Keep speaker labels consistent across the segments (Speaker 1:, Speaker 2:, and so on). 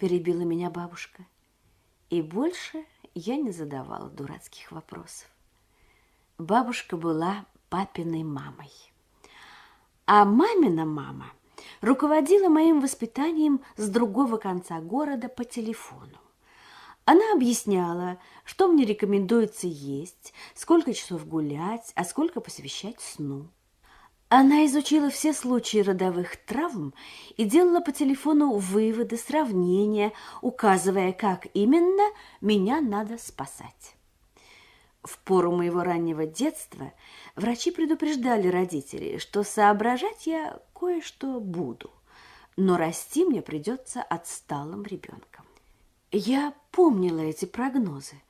Speaker 1: перебила меня бабушка. И больше я не задавала дурацких вопросов. Бабушка была папиной мамой. А мамина мама руководила моим воспитанием с другого конца города по телефону. Она объясняла, что мне рекомендуется есть, сколько часов гулять, а сколько посвящать сну. Она изучила все случаи родовых травм и делала по телефону выводы, сравнения, указывая, как именно меня надо спасать. В пору моего раннего детства врачи предупреждали родителей, что соображать я кое-что буду, но расти мне придется отсталым ребенком. Я помнила эти прогнозы.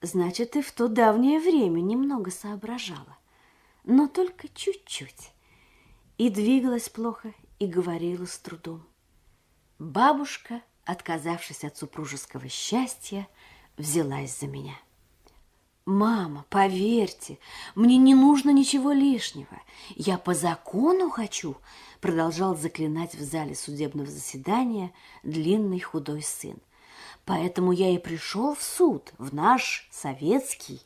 Speaker 1: Значит, и в то давнее время немного соображала но только чуть-чуть. И двигалась плохо, и говорила с трудом. Бабушка, отказавшись от супружеского счастья, взялась за меня. «Мама, поверьте, мне не нужно ничего лишнего. Я по закону хочу», продолжал заклинать в зале судебного заседания длинный худой сын. «Поэтому я и пришел в суд, в наш советский,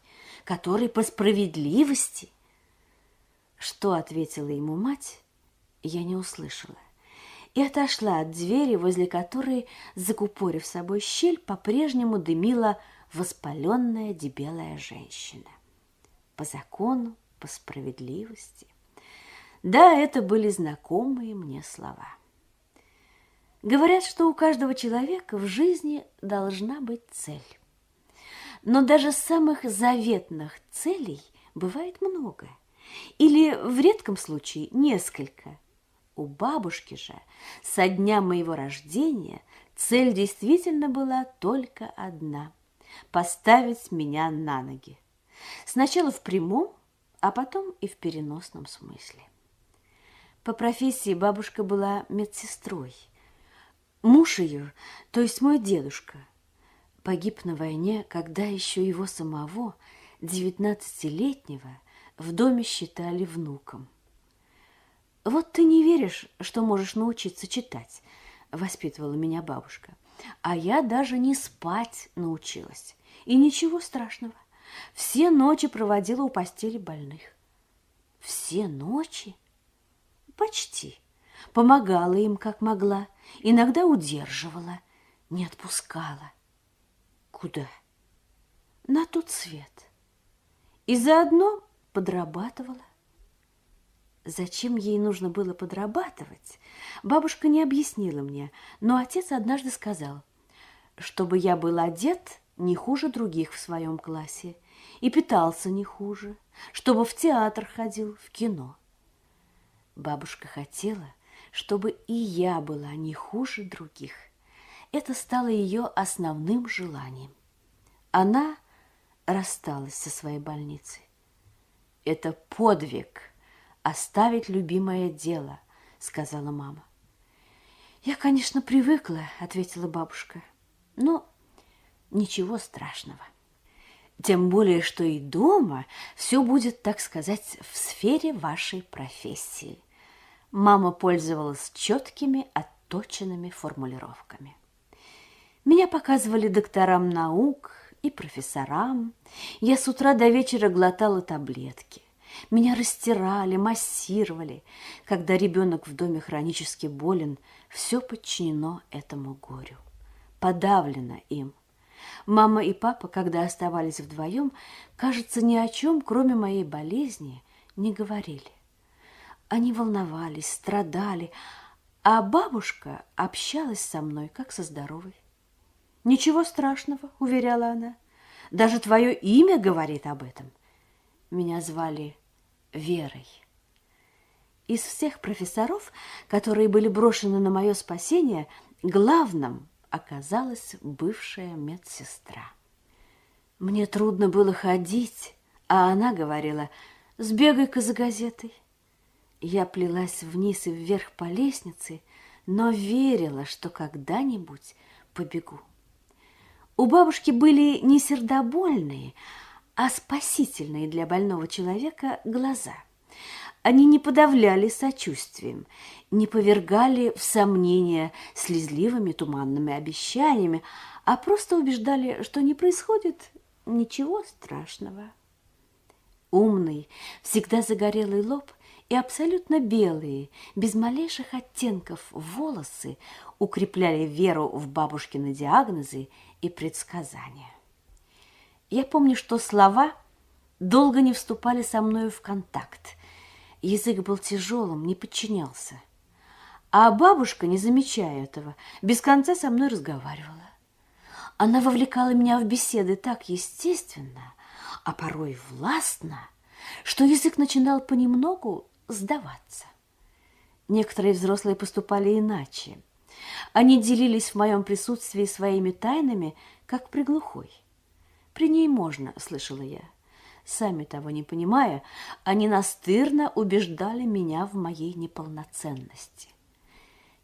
Speaker 1: который по справедливости». Что ответила ему мать, я не услышала. И отошла от двери, возле которой, закупорив собой щель, по-прежнему дымила воспаленная дебелая женщина. По закону, по справедливости. Да, это были знакомые мне слова. Говорят, что у каждого человека в жизни должна быть цель. Но даже самых заветных целей бывает много – или в редком случае несколько. У бабушки же со дня моего рождения цель действительно была только одна – поставить меня на ноги. Сначала в прямом, а потом и в переносном смысле. По профессии бабушка была медсестрой. Муж ее, то есть мой дедушка, погиб на войне, когда еще его самого, девятнадцатилетнего, в доме считали внуком. «Вот ты не веришь, что можешь научиться читать», – воспитывала меня бабушка. «А я даже не спать научилась. И ничего страшного. Все ночи проводила у постели больных». «Все ночи?» «Почти. Помогала им, как могла. Иногда удерживала, не отпускала». «Куда?» «На тот свет». И заодно подрабатывала. Зачем ей нужно было подрабатывать, бабушка не объяснила мне, но отец однажды сказал, чтобы я был одет не хуже других в своем классе и питался не хуже, чтобы в театр ходил, в кино. Бабушка хотела, чтобы и я была не хуже других. Это стало ее основным желанием. Она рассталась со своей больницей. Это подвиг оставить любимое дело, сказала мама. Я, конечно, привыкла, ответила бабушка. Но ничего страшного. Тем более, что и дома все будет, так сказать, в сфере вашей профессии. Мама пользовалась четкими, отточенными формулировками. Меня показывали докторам наук, и профессорам. Я с утра до вечера глотала таблетки. Меня растирали, массировали. Когда ребенок в доме хронически болен, все подчинено этому горю. Подавлено им. Мама и папа, когда оставались вдвоем, кажется, ни о чем, кроме моей болезни, не говорили. Они волновались, страдали, а бабушка общалась со мной, как со здоровой. Ничего страшного, уверяла она. Даже твое имя говорит об этом. Меня звали Верой. Из всех профессоров, которые были брошены на мое спасение, главным оказалась бывшая медсестра. Мне трудно было ходить, а она говорила, сбегай-ка за газетой. Я плелась вниз и вверх по лестнице, но верила, что когда-нибудь побегу. У бабушки были не сердобольные, а спасительные для больного человека глаза. Они не подавляли сочувствием, не повергали в сомнения слезливыми туманными обещаниями, а просто убеждали, что не происходит ничего страшного. Умный, всегда загорелый лоб и абсолютно белые, без малейших оттенков волосы укрепляли веру в бабушкины диагнозы и предсказания. Я помню, что слова долго не вступали со мною в контакт. Язык был тяжелым, не подчинялся. А бабушка, не замечая этого, без конца со мной разговаривала. Она вовлекала меня в беседы так естественно, а порой властно, что язык начинал понемногу сдаваться. Некоторые взрослые поступали иначе. Они делились в моем присутствии своими тайнами, как при глухой. При ней можно, слышала я. Сами того не понимая, они настырно убеждали меня в моей неполноценности.